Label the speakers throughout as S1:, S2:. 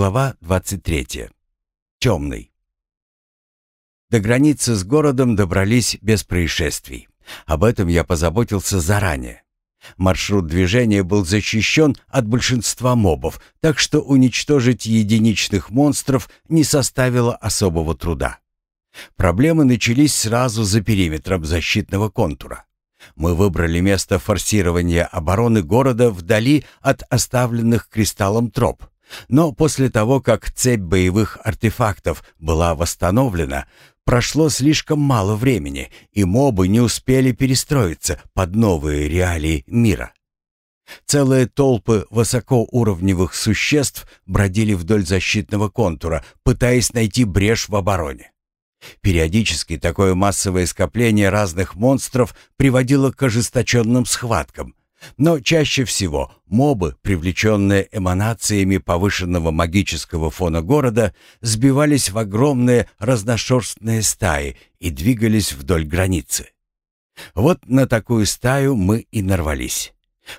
S1: Глава 23. Темный. До границы с городом добрались без происшествий. Об этом я позаботился заранее. Маршрут движения был защищен от большинства мобов, так что уничтожить единичных монстров не составило особого труда. Проблемы начались сразу за периметром защитного контура. Мы выбрали место форсирования обороны города вдали от оставленных кристаллом троп. Но после того, как цепь боевых артефактов была восстановлена, прошло слишком мало времени, и мобы не успели перестроиться под новые реалии мира. Целые толпы высокоуровневых существ бродили вдоль защитного контура, пытаясь найти брешь в обороне. Периодически такое массовое скопление разных монстров приводило к ожесточенным схваткам, но чаще всего мобы, привлеченные эманациями повышенного магического фона города, сбивались в огромные разношерстные стаи и двигались вдоль границы. Вот на такую стаю мы и нарвались.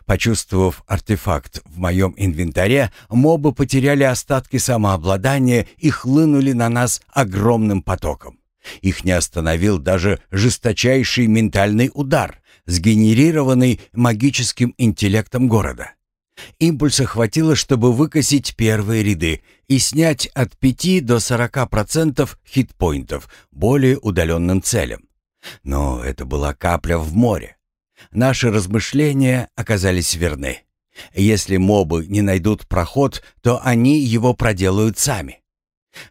S1: Почувствовав артефакт в моем инвентаре, мобы потеряли остатки самообладания и хлынули на нас огромным потоком. Их не остановил даже жесточайший ментальный удар, сгенерированный магическим интеллектом города. Импульса хватило, чтобы выкосить первые ряды и снять от 5 до 40% хитпоинтов более удаленным целям. Но это была капля в море. Наши размышления оказались верны. Если мобы не найдут проход, то они его проделают сами.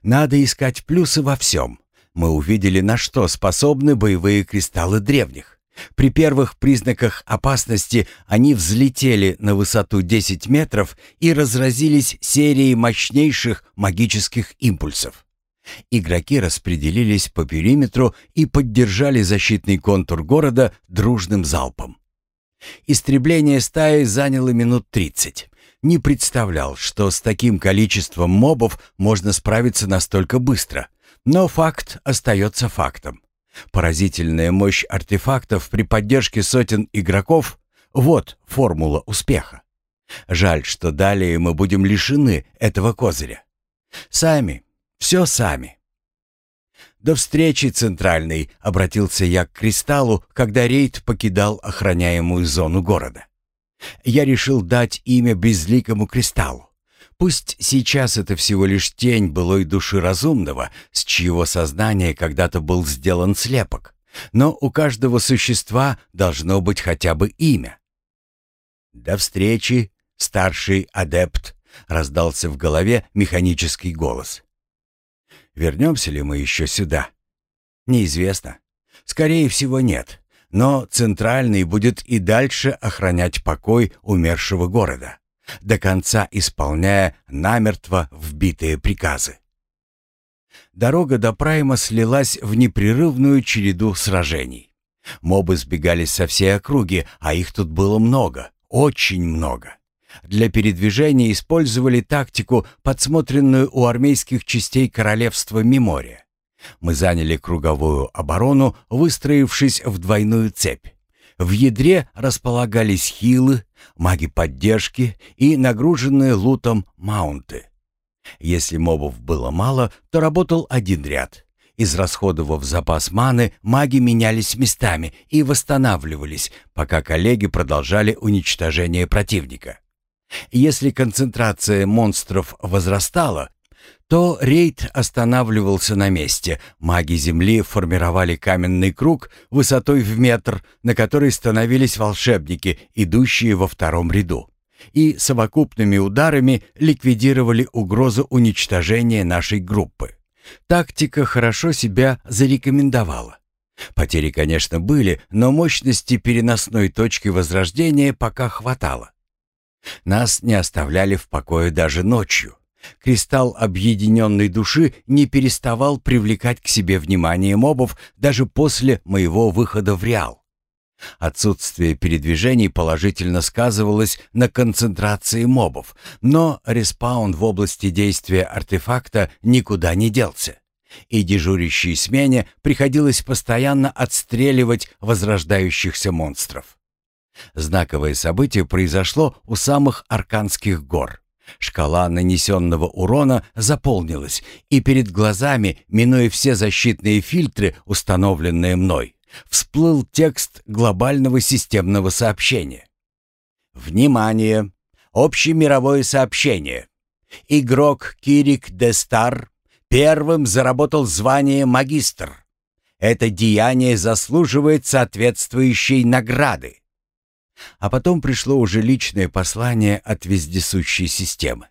S1: Надо искать плюсы во всем. Мы увидели, на что способны боевые кристаллы древних. При первых признаках опасности они взлетели на высоту 10 метров и разразились серией мощнейших магических импульсов. Игроки распределились по периметру и поддержали защитный контур города дружным залпом. Истребление стаи заняло минут 30. Не представлял, что с таким количеством мобов можно справиться настолько быстро. Но факт остается фактом. Поразительная мощь артефактов при поддержке сотен игроков — вот формула успеха. Жаль, что далее мы будем лишены этого козыря. Сами, все сами. «До встречи, Центральный!» — обратился я к Кристаллу, когда рейд покидал охраняемую зону города. Я решил дать имя безликому Кристаллу. Пусть сейчас это всего лишь тень былой души разумного, с чьего сознания когда-то был сделан слепок, но у каждого существа должно быть хотя бы имя. «До встречи, старший адепт!» — раздался в голове механический голос. «Вернемся ли мы еще сюда?» «Неизвестно. Скорее всего, нет. Но Центральный будет и дальше охранять покой умершего города до конца исполняя намертво вбитые приказы. Дорога до Прайма слилась в непрерывную череду сражений. Мобы сбегались со всей округи, а их тут было много, очень много. Для передвижения использовали тактику, подсмотренную у армейских частей королевства Мемория. Мы заняли круговую оборону, выстроившись в двойную цепь. В ядре располагались хилы, маги поддержки и нагруженные лутом маунты. Если мобов было мало, то работал один ряд. Израсходовав запас маны, маги менялись местами и восстанавливались, пока коллеги продолжали уничтожение противника. Если концентрация монстров возрастала, то рейд останавливался на месте. Маги Земли формировали каменный круг высотой в метр, на который становились волшебники, идущие во втором ряду. И совокупными ударами ликвидировали угрозу уничтожения нашей группы. Тактика хорошо себя зарекомендовала. Потери, конечно, были, но мощности переносной точки возрождения пока хватало. Нас не оставляли в покое даже ночью. Кристалл объединенной души не переставал привлекать к себе внимание мобов даже после моего выхода в Реал. Отсутствие передвижений положительно сказывалось на концентрации мобов, но респаун в области действия артефакта никуда не делся. И дежурящей смене приходилось постоянно отстреливать возрождающихся монстров. Знаковое событие произошло у самых Арканских гор. Шкала нанесенного урона заполнилась, и перед глазами, минуя все защитные фильтры, установленные мной, всплыл текст глобального системного сообщения. «Внимание! Общемировое сообщение. Игрок Кирик Дестар первым заработал звание магистр. Это деяние заслуживает соответствующей награды. А потом пришло уже личное послание от вездесущей системы.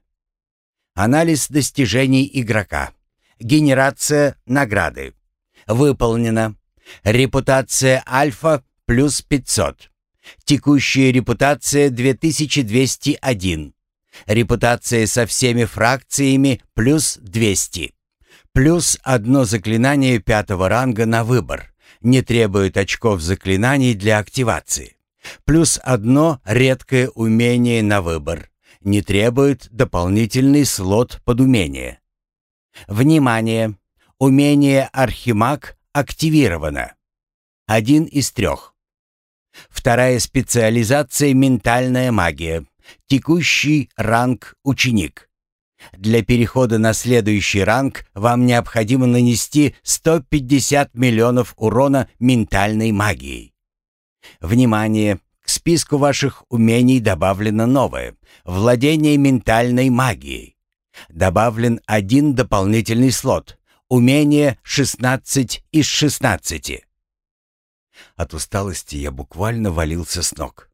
S1: Анализ достижений игрока. Генерация награды. Выполнено. Репутация альфа плюс 500. Текущая репутация 2201. Репутация со всеми фракциями плюс 200. Плюс одно заклинание пятого ранга на выбор. Не требует очков заклинаний для активации. Плюс одно редкое умение на выбор. Не требует дополнительный слот под умение. Внимание! Умение Архимаг активировано. Один из трех. Вторая специализация — ментальная магия. Текущий ранг ученик. Для перехода на следующий ранг вам необходимо нанести 150 миллионов урона ментальной магией. Внимание! К списку ваших умений добавлено новое — владение ментальной магией. Добавлен один дополнительный слот — умение 16 из 16. От усталости я буквально валился с ног.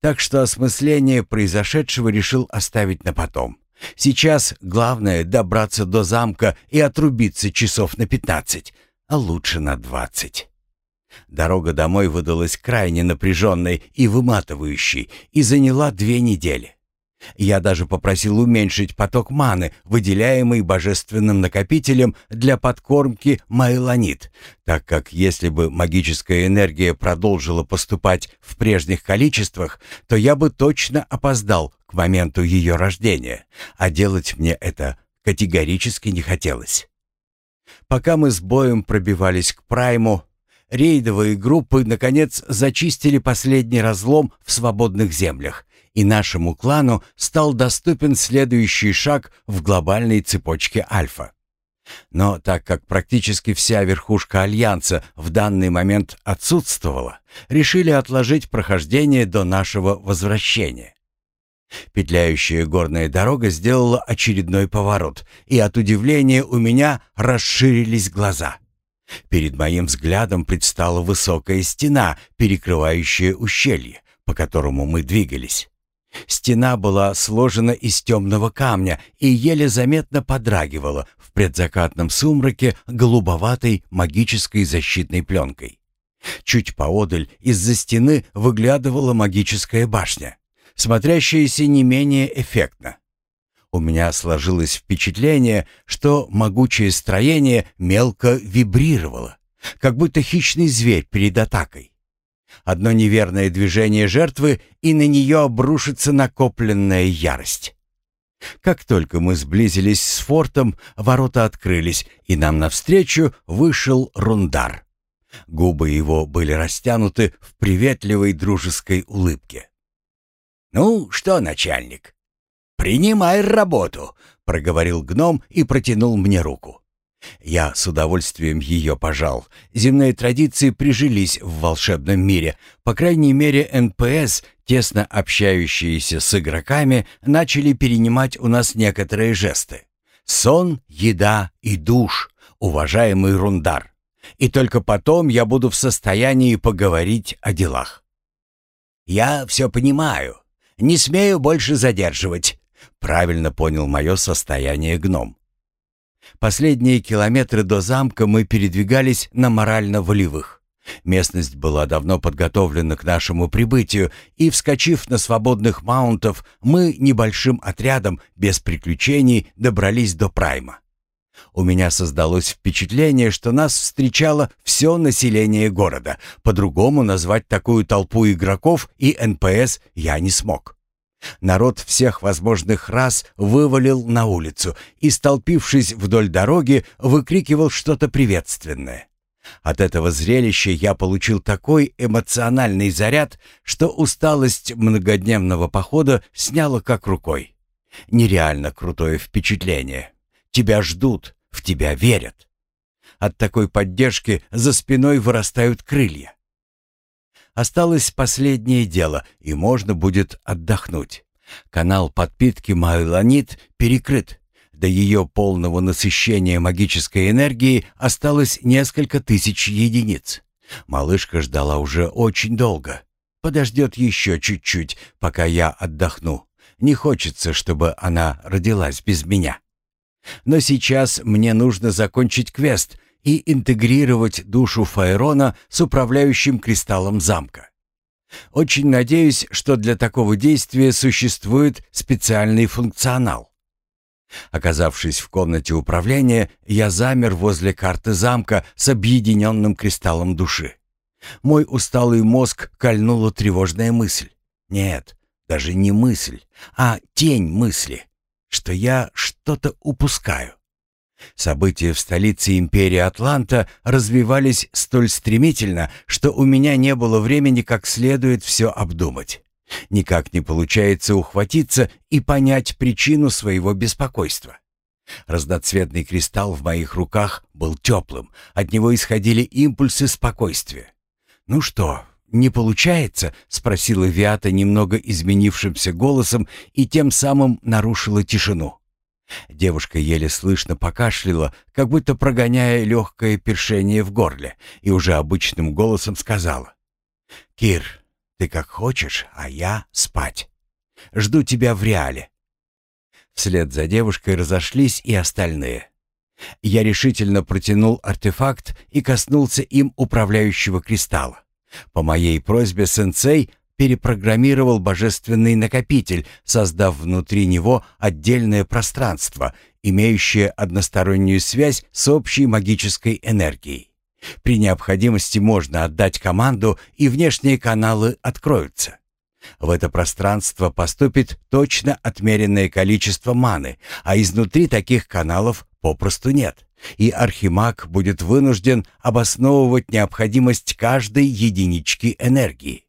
S1: Так что осмысление произошедшего решил оставить на потом. Сейчас главное добраться до замка и отрубиться часов на пятнадцать, а лучше на двадцать. Дорога домой выдалась крайне напряженной и выматывающей и заняла две недели. Я даже попросил уменьшить поток маны, выделяемый божественным накопителем для подкормки майлонит, так как если бы магическая энергия продолжила поступать в прежних количествах, то я бы точно опоздал к моменту ее рождения, а делать мне это категорически не хотелось. Пока мы с боем пробивались к Прайму, рейдовые группы, наконец, зачистили последний разлом в свободных землях, и нашему клану стал доступен следующий шаг в глобальной цепочке Альфа. Но так как практически вся верхушка Альянса в данный момент отсутствовала, решили отложить прохождение до нашего возвращения. Петляющая горная дорога сделала очередной поворот, и от удивления у меня расширились глаза. Перед моим взглядом предстала высокая стена, перекрывающая ущелье, по которому мы двигались. Стена была сложена из темного камня и еле заметно подрагивала в предзакатном сумраке голубоватой магической защитной пленкой. Чуть поодаль из-за стены выглядывала магическая башня, смотрящаяся не менее эффектно. У меня сложилось впечатление, что могучее строение мелко вибрировало, как будто хищный зверь перед атакой. Одно неверное движение жертвы, и на нее обрушится накопленная ярость. Как только мы сблизились с фортом, ворота открылись, и нам навстречу вышел Рундар. Губы его были растянуты в приветливой дружеской улыбке. «Ну что, начальник, «Принимай работу», — проговорил гном и протянул мне руку. Я с удовольствием ее пожал. Земные традиции прижились в волшебном мире. По крайней мере, НПС, тесно общающиеся с игроками, начали перенимать у нас некоторые жесты. Сон, еда и душ, уважаемый Рундар. И только потом я буду в состоянии поговорить о делах. «Я все понимаю. Не смею больше задерживать», Правильно понял мое состояние гном. Последние километры до замка мы передвигались на морально-волевых. Местность была давно подготовлена к нашему прибытию, и, вскочив на свободных маунтов, мы небольшим отрядом, без приключений, добрались до Прайма. У меня создалось впечатление, что нас встречало все население города. По-другому назвать такую толпу игроков и НПС я не смог. Народ всех возможных рас вывалил на улицу и, столпившись вдоль дороги, выкрикивал что-то приветственное. От этого зрелища я получил такой эмоциональный заряд, что усталость многодневного похода сняла как рукой. Нереально крутое впечатление. Тебя ждут, в тебя верят. От такой поддержки за спиной вырастают крылья. Осталось последнее дело, и можно будет отдохнуть. Канал подпитки Майланит перекрыт. До ее полного насыщения магической энергии осталось несколько тысяч единиц. Малышка ждала уже очень долго. Подождет еще чуть-чуть, пока я отдохну. Не хочется, чтобы она родилась без меня. Но сейчас мне нужно закончить квест и интегрировать душу Фаерона с управляющим кристаллом замка. Очень надеюсь, что для такого действия существует специальный функционал. Оказавшись в комнате управления, я замер возле карты замка с объединенным кристаллом души. Мой усталый мозг кольнула тревожная мысль. Нет, даже не мысль, а тень мысли, что я что-то упускаю. События в столице империи Атланта развивались столь стремительно, что у меня не было времени как следует все обдумать. Никак не получается ухватиться и понять причину своего беспокойства. Разноцветный кристалл в моих руках был теплым, от него исходили импульсы спокойствия. «Ну что, не получается?» — спросила Виата немного изменившимся голосом и тем самым нарушила тишину. Девушка еле слышно покашляла, как будто прогоняя легкое першение в горле, и уже обычным голосом сказала. «Кир, ты как хочешь, а я спать. Жду тебя в реале». Вслед за девушкой разошлись и остальные. Я решительно протянул артефакт и коснулся им управляющего кристалла. По моей просьбе сенсей перепрограммировал божественный накопитель, создав внутри него отдельное пространство, имеющее одностороннюю связь с общей магической энергией. При необходимости можно отдать команду, и внешние каналы откроются. В это пространство поступит точно отмеренное количество маны, а изнутри таких каналов попросту нет, и архимаг будет вынужден обосновывать необходимость каждой единички энергии.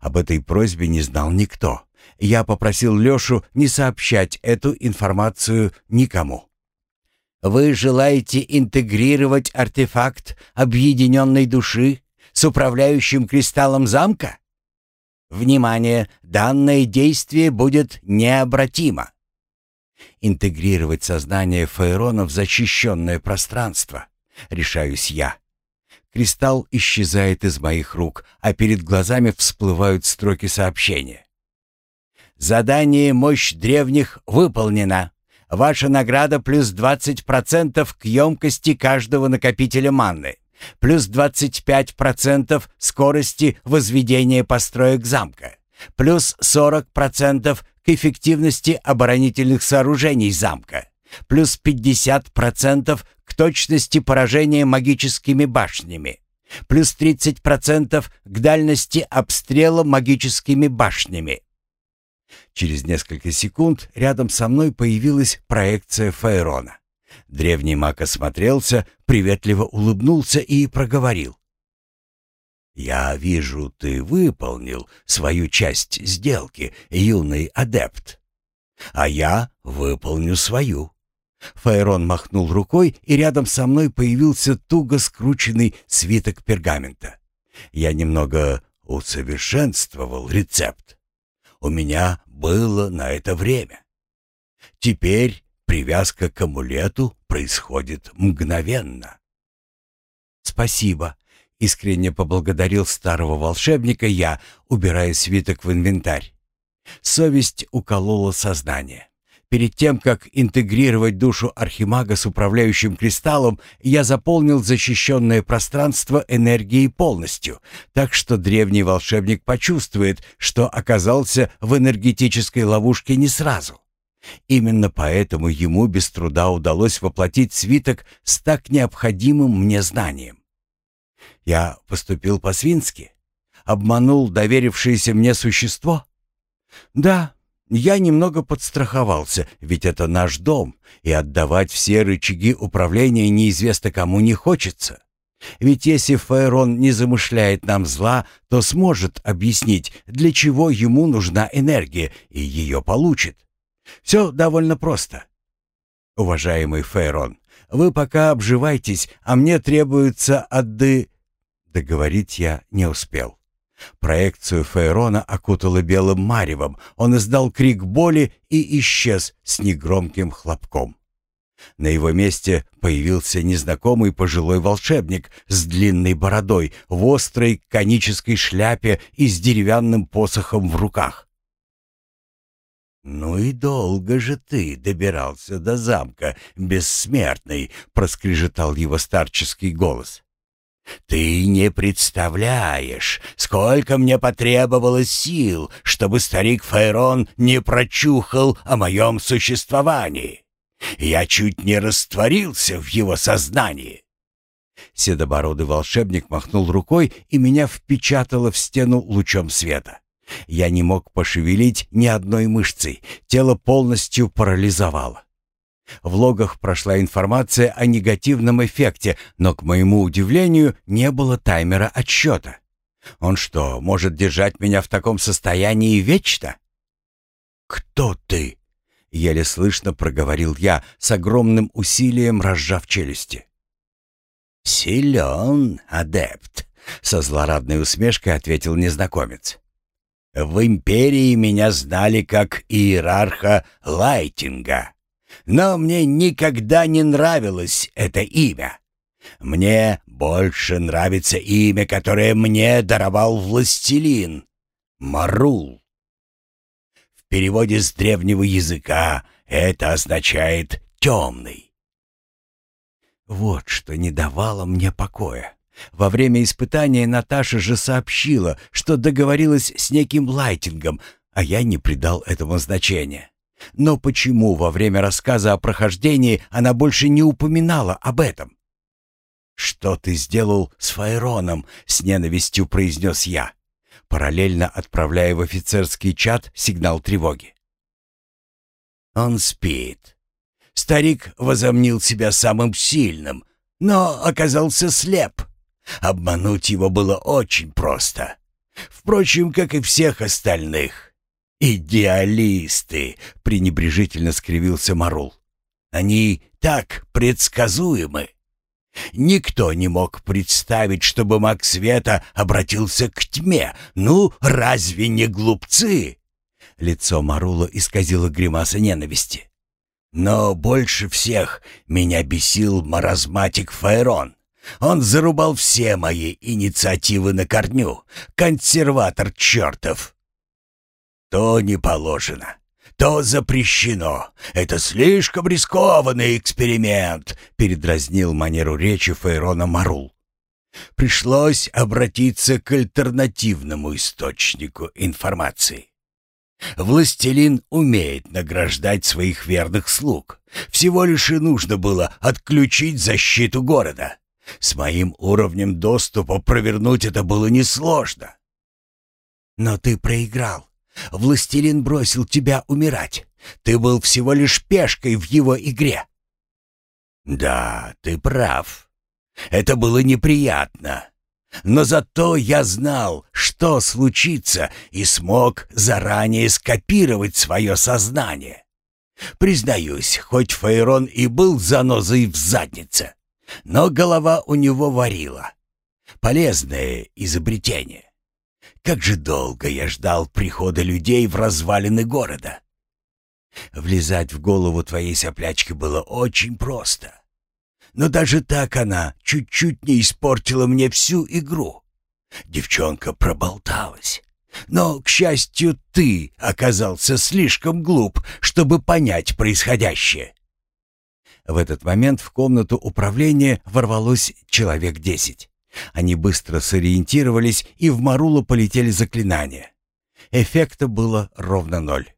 S1: Об этой просьбе не знал никто. Я попросил Лешу не сообщать эту информацию никому. «Вы желаете интегрировать артефакт объединенной души с управляющим кристаллом замка?» Внимание! Данное действие будет необратимо. Интегрировать сознание Фаерона в защищенное пространство. Решаюсь я. Кристалл исчезает из моих рук, а перед глазами всплывают строки сообщения. Задание «Мощь древних» выполнено. Ваша награда плюс 20% к емкости каждого накопителя манны. Плюс 25% скорости возведения построек замка. Плюс 40% к эффективности оборонительных сооружений замка. Плюс 50% к точности поражения магическими башнями, плюс 30% к дальности обстрела магическими башнями. Через несколько секунд рядом со мной появилась проекция Фаерона. Древний маг осмотрелся, приветливо улыбнулся и проговорил. «Я вижу, ты выполнил свою часть сделки, юный адепт. А я выполню свою. Фаерон махнул рукой, и рядом со мной появился туго скрученный свиток пергамента. Я немного усовершенствовал рецепт. У меня было на это время. Теперь привязка к амулету происходит мгновенно. «Спасибо», — искренне поблагодарил старого волшебника я, убирая свиток в инвентарь. Совесть уколола сознание. Перед тем, как интегрировать душу Архимага с управляющим кристаллом, я заполнил защищенное пространство энергией полностью, так что древний волшебник почувствует, что оказался в энергетической ловушке не сразу. Именно поэтому ему без труда удалось воплотить свиток с так необходимым мне знанием. Я поступил по-свински? Обманул доверившееся мне существо? Да, я немного подстраховался, ведь это наш дом, и отдавать все рычаги управления неизвестно кому не хочется. Ведь если Фаерон не замышляет нам зла, то сможет объяснить, для чего ему нужна энергия, и ее получит. Все довольно просто. Уважаемый Фейрон, вы пока обживайтесь, а мне требуется отды...» Договорить я не успел. Проекцию Фейрона окутало белым маревом, он издал крик боли и исчез с негромким хлопком. На его месте появился незнакомый пожилой волшебник с длинной бородой, в острой конической шляпе и с деревянным посохом в руках. «Ну и долго же ты добирался до замка, бессмертный!» — проскрежетал его старческий голос. «Ты не представляешь, сколько мне потребовалось сил, чтобы старик Файрон не прочухал о моем существовании. Я чуть не растворился в его сознании». Седобородый волшебник махнул рукой, и меня впечатало в стену лучом света. Я не мог пошевелить ни одной мышцей, тело полностью парализовало. В логах прошла информация о негативном эффекте, но, к моему удивлению, не было таймера отсчета. Он что, может держать меня в таком состоянии вечно? «Кто ты?» — еле слышно проговорил я, с огромным усилием разжав челюсти. «Силен, адепт», — со злорадной усмешкой ответил незнакомец. В империи меня знали как иерарха Лайтинга, но мне никогда не нравилось это имя. Мне больше нравится имя, которое мне даровал властелин — Марул. В переводе с древнего языка это означает «темный». Вот что не давало мне покоя. Во время испытания Наташа же сообщила, что договорилась с неким Лайтингом, а я не придал этому значения. Но почему во время рассказа о прохождении она больше не упоминала об этом? «Что ты сделал с Файроном?» — с ненавистью произнес я, параллельно отправляя в офицерский чат сигнал тревоги. «Он спит». Старик возомнил себя самым сильным, но оказался слеп. Обмануть его было очень просто. Впрочем, как и всех остальных. «Идеалисты!» — пренебрежительно скривился Марул. «Они так предсказуемы. Никто не мог представить, чтобы маг света обратился к тьме. Ну, разве не глупцы?» Лицо Марула исказило гримаса ненависти. «Но больше всех меня бесил маразматик Фаэрон. Он зарубал все мои инициативы на корню. Консерватор чертов. То не положено. То запрещено. Это слишком рискованный эксперимент, передразнил манеру речи Фейрона Марул. Пришлось обратиться к альтернативному источнику информации. Властелин умеет награждать своих верных слуг. Всего лишь и нужно было отключить защиту города. С моим уровнем доступа провернуть это было несложно. Но ты проиграл. Властелин бросил тебя умирать. Ты был всего лишь пешкой в его игре. Да, ты прав. Это было неприятно. Но зато я знал, что случится, и смог заранее скопировать свое сознание. Признаюсь, хоть Фейрон и был занозой в заднице, но голова у него варила. Полезное изобретение. Как же долго я ждал прихода людей в развалины города. Влезать в голову твоей соплячки было очень просто. Но даже так она чуть-чуть не испортила мне всю игру. Девчонка проболталась. Но, к счастью, ты оказался слишком глуп, чтобы понять происходящее. В этот момент в комнату управления ворвалось человек десять. Они быстро сориентировались, и в Марулу полетели заклинания. Эффекта было ровно ноль.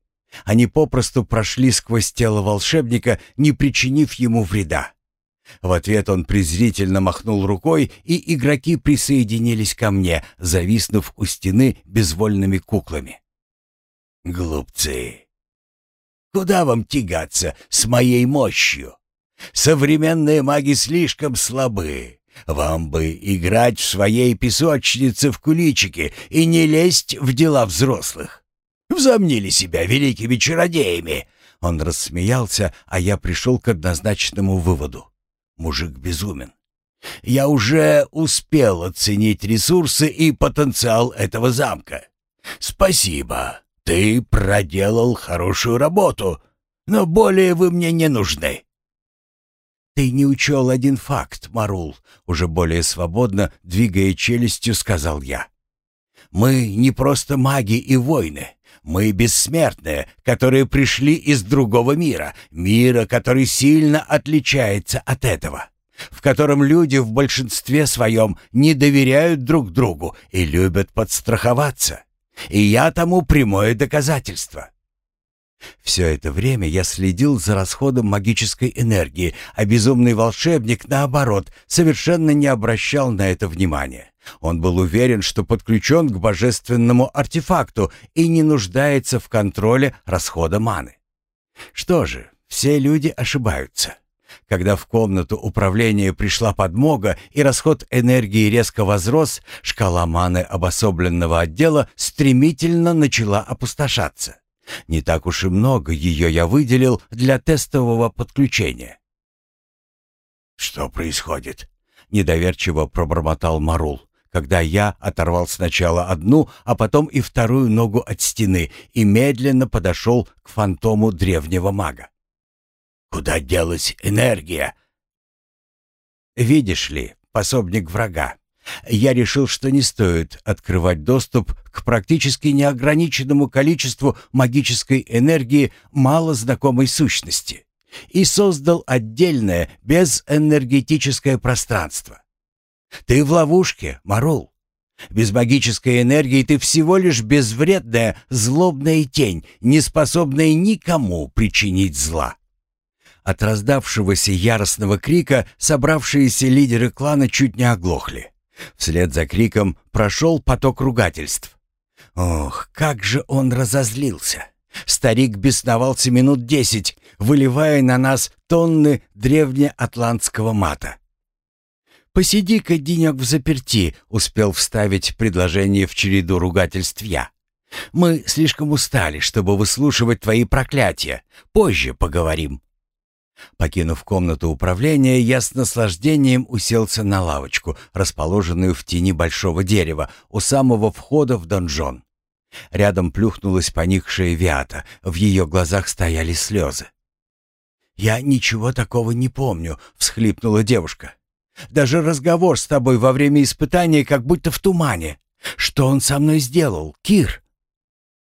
S1: Они попросту прошли сквозь тело волшебника, не причинив ему вреда. В ответ он презрительно махнул рукой, и игроки присоединились ко мне, зависнув у стены безвольными куклами. «Глупцы! Куда вам тягаться с моей мощью?» Современные маги слишком слабы. Вам бы играть в своей песочнице в куличики и не лезть в дела взрослых. Взомнили себя великими чародеями. Он рассмеялся, а я пришел к однозначному выводу. Мужик безумен. Я уже успел оценить ресурсы и потенциал этого замка. Спасибо. Ты проделал хорошую работу, но более вы мне не нужны. Ты не учел один факт, Марул, уже более свободно, двигая челюстью, сказал я. Мы не просто маги и воины. Мы бессмертные, которые пришли из другого мира, мира, который сильно отличается от этого, в котором люди в большинстве своем не доверяют друг другу и любят подстраховаться. И я тому прямое доказательство. Все это время я следил за расходом магической энергии, а безумный волшебник, наоборот, совершенно не обращал на это внимания. Он был уверен, что подключен к божественному артефакту и не нуждается в контроле расхода маны. Что же, все люди ошибаются. Когда в комнату управления пришла подмога и расход энергии резко возрос, шкала маны обособленного отдела стремительно начала опустошаться. Не так уж и много ее я выделил для тестового подключения. «Что происходит?» — недоверчиво пробормотал Марул когда я оторвал сначала одну, а потом и вторую ногу от стены и медленно подошел к фантому древнего мага. «Куда делась энергия?» «Видишь ли, пособник врага, я решил, что не стоит открывать доступ к практически неограниченному количеству магической энергии малознакомой сущности и создал отдельное безэнергетическое пространство. Ты в ловушке, Марул. Без магической энергии ты всего лишь безвредная, злобная тень, не способная никому причинить зла. От раздавшегося яростного крика собравшиеся лидеры клана чуть не оглохли. Вслед за криком прошел поток ругательств. Ох, как же он разозлился! Старик бесновался минут десять, выливая на нас тонны древнеатлантского мата. «Посиди-ка денек в заперти», — успел вставить предложение в череду ругательств я. «Мы слишком устали, чтобы выслушивать твои проклятия. Позже поговорим». Покинув комнату управления, я с наслаждением уселся на лавочку, расположенную в тени большого дерева, у самого входа в донжон. Рядом плюхнулась поникшая Виата, в ее глазах стояли слезы. «Я ничего такого не помню», — всхлипнула девушка. Даже разговор с тобой во время испытания как будто в тумане. Что он со мной сделал, Кир?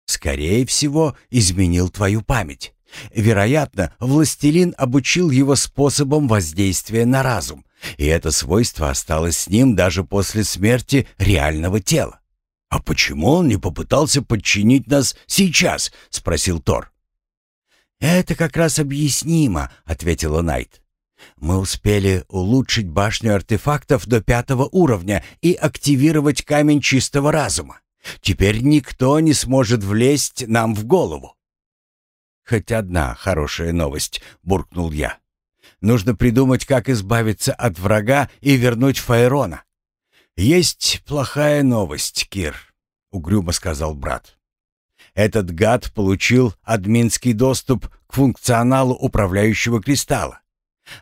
S1: Скорее всего, изменил твою память. Вероятно, властелин обучил его способом воздействия на разум, и это свойство осталось с ним даже после смерти реального тела. «А почему он не попытался подчинить нас сейчас?» — спросил Тор. «Это как раз объяснимо», — ответила Найт. Мы успели улучшить башню артефактов до пятого уровня и активировать камень чистого разума. Теперь никто не сможет влезть нам в голову. «Хоть одна хорошая новость», — буркнул я. «Нужно придумать, как избавиться от врага и вернуть Фаерона». «Есть плохая новость, Кир», — угрюмо сказал брат. «Этот гад получил админский доступ к функционалу управляющего кристалла.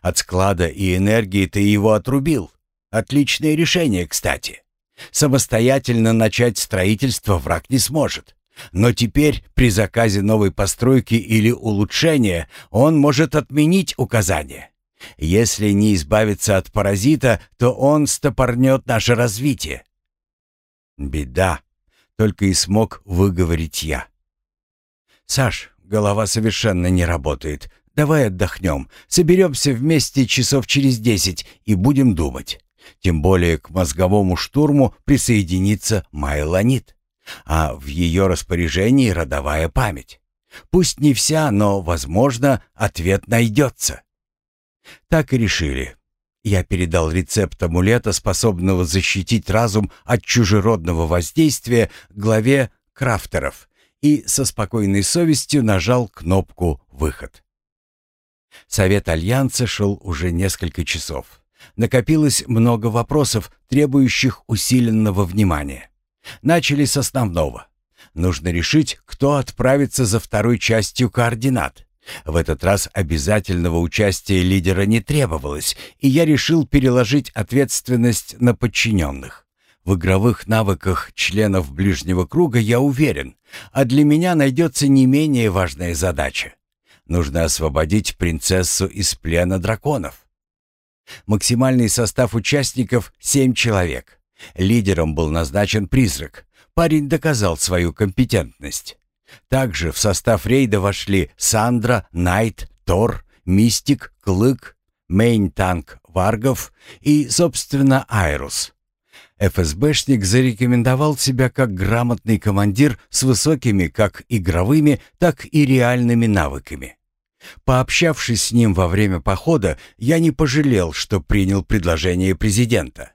S1: От склада и энергии ты его отрубил. Отличное решение, кстати. Самостоятельно начать строительство враг не сможет. Но теперь при заказе новой постройки или улучшения он может отменить указание. Если не избавиться от паразита, то он стопорнет наше развитие. Беда, только и смог выговорить я. Саш, голова совершенно не работает. Давай отдохнем, соберемся вместе часов через десять и будем думать. Тем более к мозговому штурму присоединится Майланит, а в ее распоряжении родовая память. Пусть не вся, но, возможно, ответ найдется. Так и решили. Я передал рецепт амулета, способного защитить разум от чужеродного воздействия, главе крафтеров и со спокойной совестью нажал кнопку «Выход». Совет Альянса шел уже несколько часов. Накопилось много вопросов, требующих усиленного внимания. Начали с основного. Нужно решить, кто отправится за второй частью координат. В этот раз обязательного участия лидера не требовалось, и я решил переложить ответственность на подчиненных. В игровых навыках членов ближнего круга я уверен, а для меня найдется не менее важная задача. Нужно освободить принцессу из плена драконов. Максимальный состав участников — семь человек. Лидером был назначен призрак. Парень доказал свою компетентность. Также в состав рейда вошли Сандра, Найт, Тор, Мистик, Клык, Мейн-танк Варгов и, собственно, Айрус. ФСБшник зарекомендовал себя как грамотный командир с высокими как игровыми, так и реальными навыками. Пообщавшись с ним во время похода, я не пожалел, что принял предложение президента.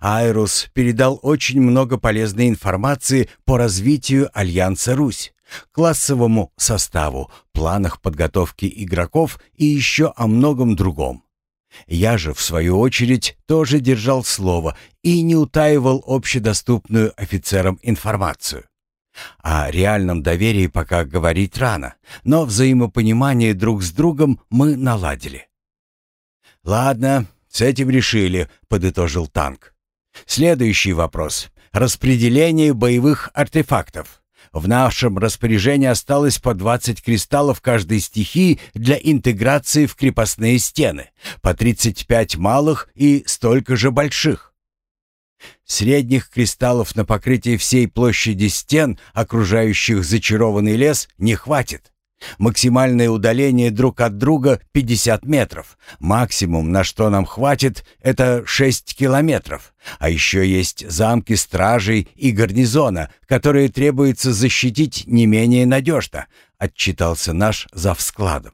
S1: Айрус передал очень много полезной информации по развитию Альянса Русь, классовому составу, планах подготовки игроков и еще о многом другом. Я же, в свою очередь, тоже держал слово и не утаивал общедоступную офицерам информацию. О реальном доверии пока говорить рано, но взаимопонимание друг с другом мы наладили. «Ладно, с этим решили», — подытожил танк. «Следующий вопрос. Распределение боевых артефактов. В нашем распоряжении осталось по 20 кристаллов каждой стихии для интеграции в крепостные стены, по 35 малых и столько же больших. Средних кристаллов на покрытие всей площади стен, окружающих зачарованный лес, не хватит. Максимальное удаление друг от друга 50 метров. Максимум, на что нам хватит, это 6 километров. А еще есть замки стражей и гарнизона, которые требуется защитить не менее надежно, отчитался наш завскладом.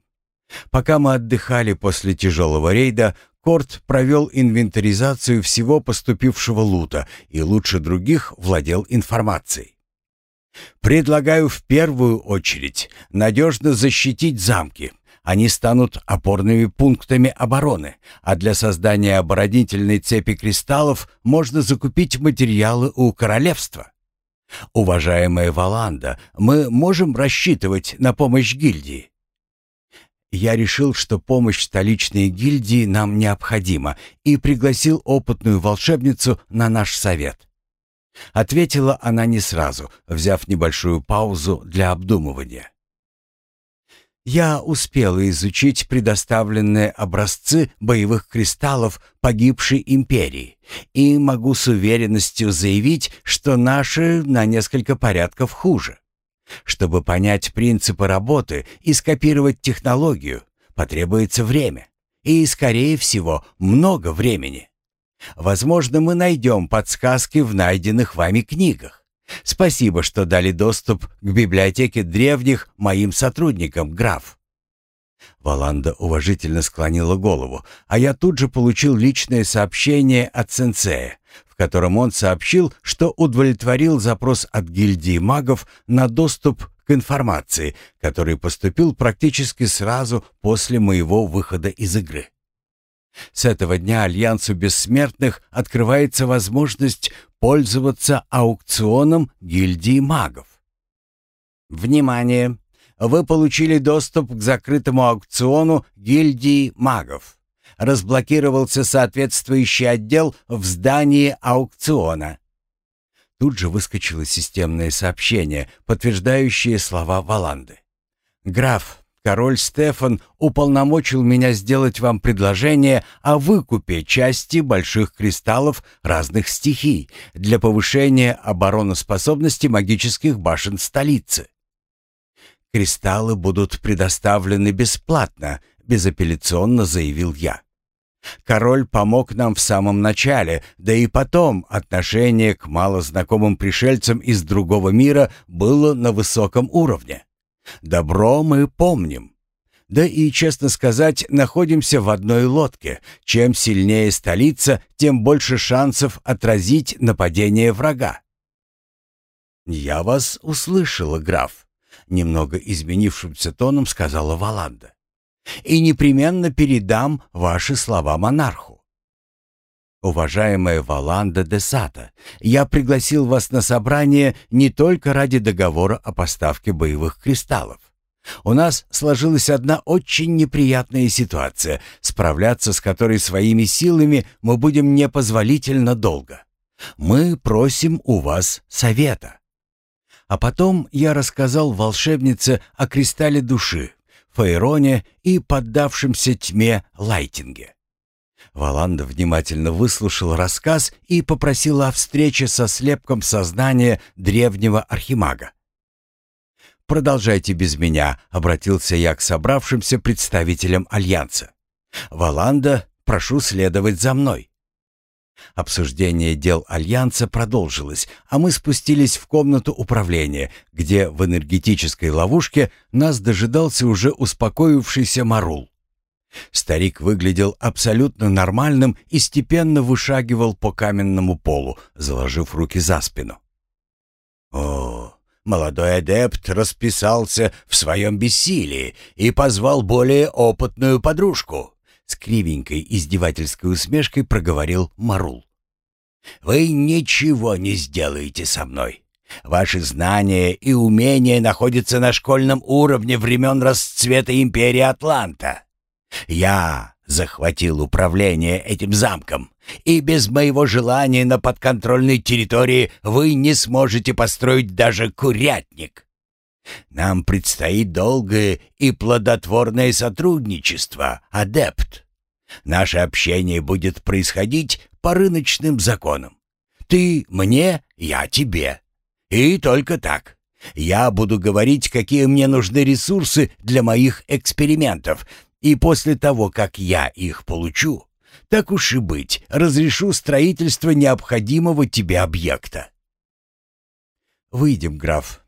S1: Пока мы отдыхали после тяжелого рейда, Корт провел инвентаризацию всего поступившего лута и лучше других владел информацией. Предлагаю в первую очередь надежно защитить замки. Они станут опорными пунктами обороны, а для создания оборонительной цепи кристаллов можно закупить материалы у королевства. Уважаемая Валанда, мы можем рассчитывать на помощь гильдии. Я решил, что помощь столичной гильдии нам необходима и пригласил опытную волшебницу на наш совет. Ответила она не сразу, взяв небольшую паузу для обдумывания. Я успела изучить предоставленные образцы боевых кристаллов погибшей империи и могу с уверенностью заявить, что наши на несколько порядков хуже. Чтобы понять принципы работы и скопировать технологию, потребуется время. И, скорее всего, много времени. Возможно, мы найдем подсказки в найденных вами книгах. Спасибо, что дали доступ к библиотеке древних моим сотрудникам, граф. Валанда уважительно склонила голову, а я тут же получил личное сообщение от сенсея, в котором он сообщил, что удовлетворил запрос от гильдии магов на доступ к информации, который поступил практически сразу после моего выхода из игры. С этого дня Альянсу Бессмертных открывается возможность пользоваться аукционом гильдии магов. Внимание! Вы получили доступ к закрытому аукциону гильдии магов. Разблокировался соответствующий отдел в здании аукциона. Тут же выскочило системное сообщение, подтверждающее слова Валанды. «Граф, король Стефан уполномочил меня сделать вам предложение о выкупе части больших кристаллов разных стихий для повышения обороноспособности магических башен столицы. Кристаллы будут предоставлены бесплатно, безапелляционно заявил я. Король помог нам в самом начале, да и потом отношение к малознакомым пришельцам из другого мира было на высоком уровне. Добро мы помним. Да и, честно сказать, находимся в одной лодке. Чем сильнее столица, тем больше шансов отразить нападение врага. «Я вас услышала, граф», — немного изменившимся тоном сказала Валанда. «И непременно передам ваши слова монарху. Уважаемая Валанда де Сата, я пригласил вас на собрание не только ради договора о поставке боевых кристаллов. У нас сложилась одна очень неприятная ситуация, справляться с которой своими силами мы будем непозволительно долго. Мы просим у вас совета. А потом я рассказал волшебнице о кристалле души, Фейроне и поддавшемся тьме Лайтинге. Валанда внимательно выслушал рассказ и попросила о встрече со слепком сознания древнего архимага. «Продолжайте без меня», — обратился я к собравшимся представителям Альянса. «Валанда, прошу следовать за мной». Обсуждение дел Альянса продолжилось, а мы спустились в комнату управления, где в энергетической ловушке нас дожидался уже успокоившийся Марул. Старик выглядел абсолютно нормальным и степенно вышагивал по каменному полу, заложив руки за спину. «О, молодой адепт расписался в своем бессилии и позвал более опытную подружку. С кривенькой издевательской усмешкой проговорил Марул. «Вы ничего не сделаете со мной. Ваши знания и умения находятся на школьном уровне времен расцвета империи Атланта. Я захватил управление этим замком, и без моего желания на подконтрольной территории вы не сможете построить даже курятник. Нам предстоит долгое и плодотворное сотрудничество, адепт. Наше общение будет происходить по рыночным законам. Ты мне, я тебе. И только так. Я буду говорить, какие мне нужны ресурсы для моих экспериментов, и после того, как я их получу, так уж и быть, разрешу строительство необходимого тебе объекта. Выйдем, граф.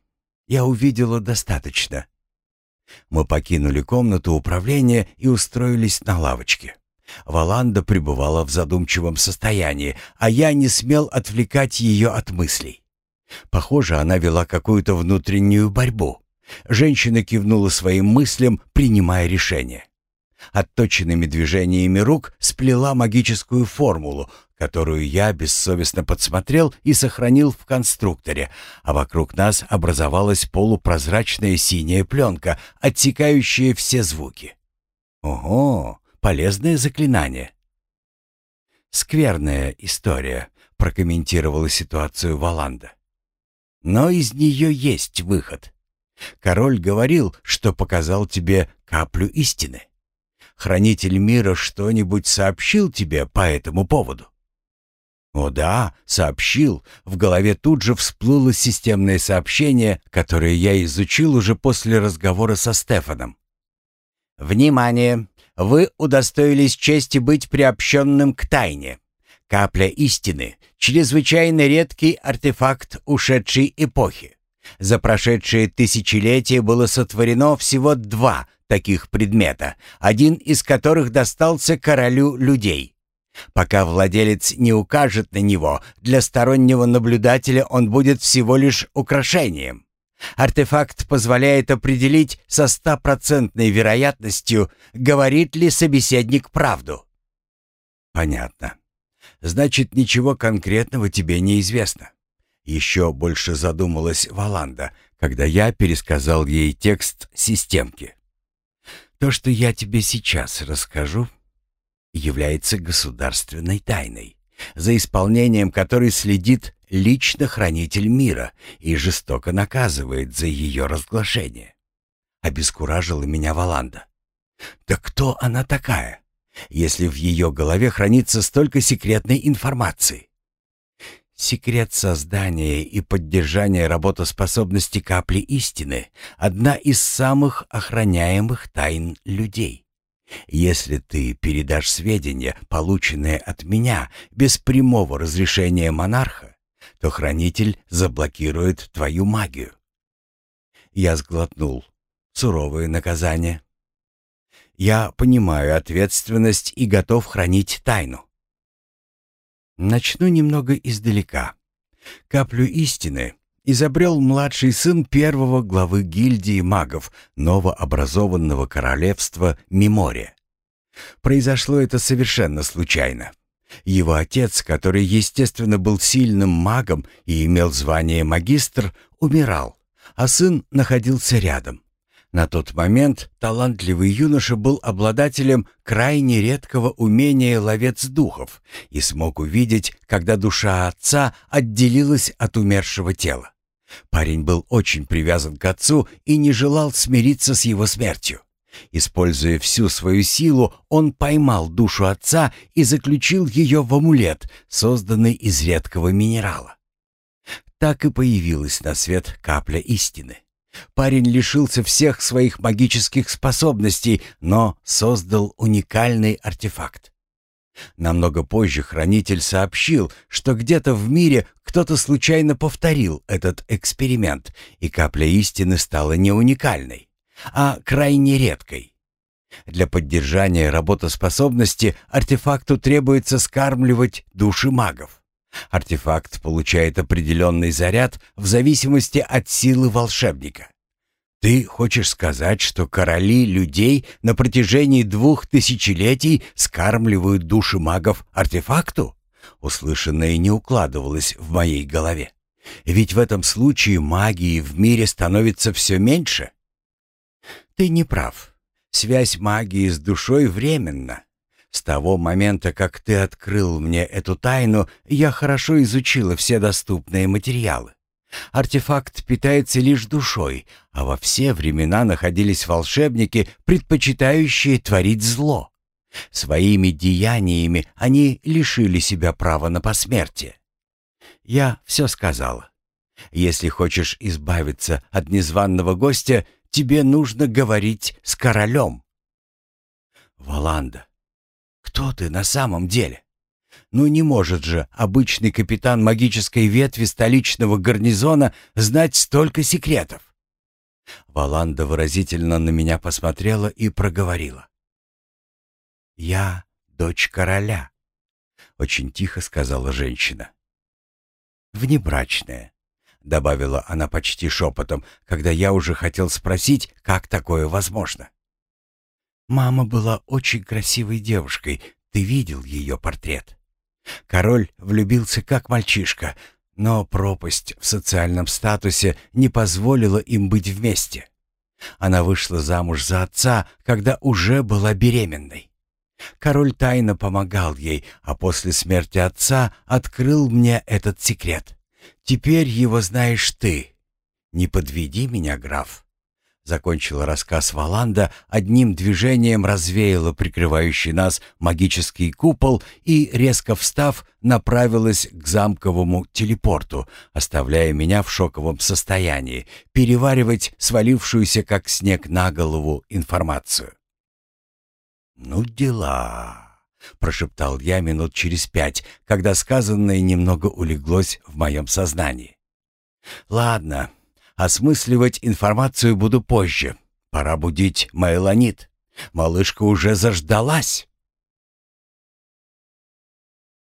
S1: Я увидела достаточно. Мы покинули комнату управления и устроились на лавочке. Валанда пребывала в задумчивом состоянии, а я не смел отвлекать ее от мыслей. Похоже, она вела какую-то внутреннюю борьбу. Женщина кивнула своим мыслям, принимая решение. Отточенными движениями рук сплела магическую формулу, которую я бессовестно подсмотрел и сохранил в конструкторе, а вокруг нас образовалась полупрозрачная синяя пленка, отсекающая все звуки. Ого, полезное заклинание. «Скверная история», — прокомментировала ситуацию Валанда. «Но из нее есть выход. Король говорил, что показал тебе каплю истины. Хранитель мира что-нибудь сообщил тебе по этому поводу? О да, сообщил. В голове тут же всплыло системное сообщение, которое я изучил уже после разговора со Стефаном. Внимание! Вы удостоились чести быть приобщенным к тайне. Капля истины — чрезвычайно редкий артефакт ушедшей эпохи. За прошедшие тысячелетия было сотворено всего два таких предмета, один из которых достался королю людей. Пока владелец не укажет на него, для стороннего наблюдателя он будет всего лишь украшением. Артефакт позволяет определить со стопроцентной вероятностью, говорит ли собеседник правду. Понятно. Значит, ничего конкретного тебе не известно. Еще больше задумалась Валанда, когда я пересказал ей текст системки. То, что я тебе сейчас расскажу, является государственной тайной, за исполнением которой следит лично хранитель мира и жестоко наказывает за ее разглашение. Обескуражила меня Валанда. Да кто она такая, если в ее голове хранится столько секретной информации? Секрет создания и поддержания работоспособности капли истины — одна из самых охраняемых тайн людей. Если ты передашь сведения, полученные от меня, без прямого разрешения монарха, то хранитель заблокирует твою магию. Я сглотнул. Суровое наказание. Я понимаю ответственность и готов хранить тайну. Начну немного издалека. Каплю истины изобрел младший сын первого главы гильдии магов новообразованного королевства Мемория. Произошло это совершенно случайно. Его отец, который, естественно, был сильным магом и имел звание магистр, умирал, а сын находился рядом. На тот момент талантливый юноша был обладателем крайне редкого умения ловец духов и смог увидеть, когда душа отца отделилась от умершего тела. Парень был очень привязан к отцу и не желал смириться с его смертью. Используя всю свою силу, он поймал душу отца и заключил ее в амулет, созданный из редкого минерала. Так и появилась на свет капля истины. Парень лишился всех своих магических способностей, но создал уникальный артефакт. Намного позже хранитель сообщил, что где-то в мире кто-то случайно повторил этот эксперимент, и капля истины стала не уникальной, а крайне редкой. Для поддержания работоспособности артефакту требуется скармливать души магов. Артефакт получает определенный заряд в зависимости от силы волшебника. Ты хочешь сказать, что короли людей на протяжении двух тысячелетий скармливают души магов артефакту? Услышанное не укладывалось в моей голове. Ведь в этом случае магии в мире становится все меньше. Ты не прав. Связь магии с душой временна. С того момента, как ты открыл мне эту тайну, я хорошо изучила все доступные материалы. Артефакт питается лишь душой, а во все времена находились волшебники, предпочитающие творить зло. Своими деяниями они лишили себя права на посмертие. Я все сказала. Если хочешь избавиться от незваного гостя, тебе нужно говорить с королем. Валанда, кто ты на самом деле? Ну не может же обычный капитан магической ветви столичного гарнизона знать столько секретов. Валанда выразительно на меня посмотрела и проговорила. «Я дочь короля», — очень тихо сказала женщина. «Внебрачная», — добавила она почти шепотом, когда я уже хотел спросить, как такое возможно. Мама была очень красивой девушкой. Ты видел ее портрет? Король влюбился как мальчишка, но пропасть в социальном статусе не позволила им быть вместе. Она вышла замуж за отца, когда уже была беременной. Король тайно помогал ей, а после смерти отца открыл мне этот секрет. Теперь его знаешь ты. Не подведи меня, граф. Закончила рассказ Валанда, одним движением развеяла прикрывающий нас магический купол и, резко встав, направилась к замковому телепорту, оставляя меня в шоковом состоянии, переваривать свалившуюся как снег на голову информацию. «Ну дела», — прошептал я минут через пять, когда сказанное немного улеглось в моем сознании. «Ладно, Осмысливать информацию буду позже. Пора будить Майланит. Малышка уже заждалась.